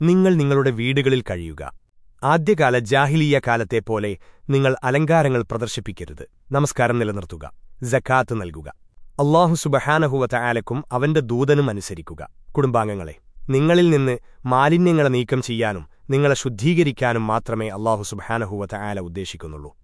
നിങ്ങൾ നിങ്ങളുടെ വീടുകളിൽ കഴിയുക. ആദ്യകാല ജാഹിലീയ കാലത്തെപ്പോലെ നിങ്ങൾ അലങ്കാരങ്ങൾ പ്രദർശിപ്പിക്കരുത്. നമസ്കാരം നിലനിർത്തുക. ജക്കാത്ത് നൽകുക. അള്ളാഹു സുബഹാനഹുവത്ത ആലക്കും അവന്റെ ദൂതനും അനുസരിക്കുക. കുടുംബാംഗങ്ങളെ നിങ്ങളിൽ നിന്ന് മാലിന്യങ്ങളെ നീക്കം ചെയ്യാനും നിങ്ങളെ ശുദ്ധീകരിക്കാനും മാത്രമേ അള്ളാഹു സുബഹാനഹുവത്ത ആല ഉദ്ദേശിക്കുന്നുള്ളൂ.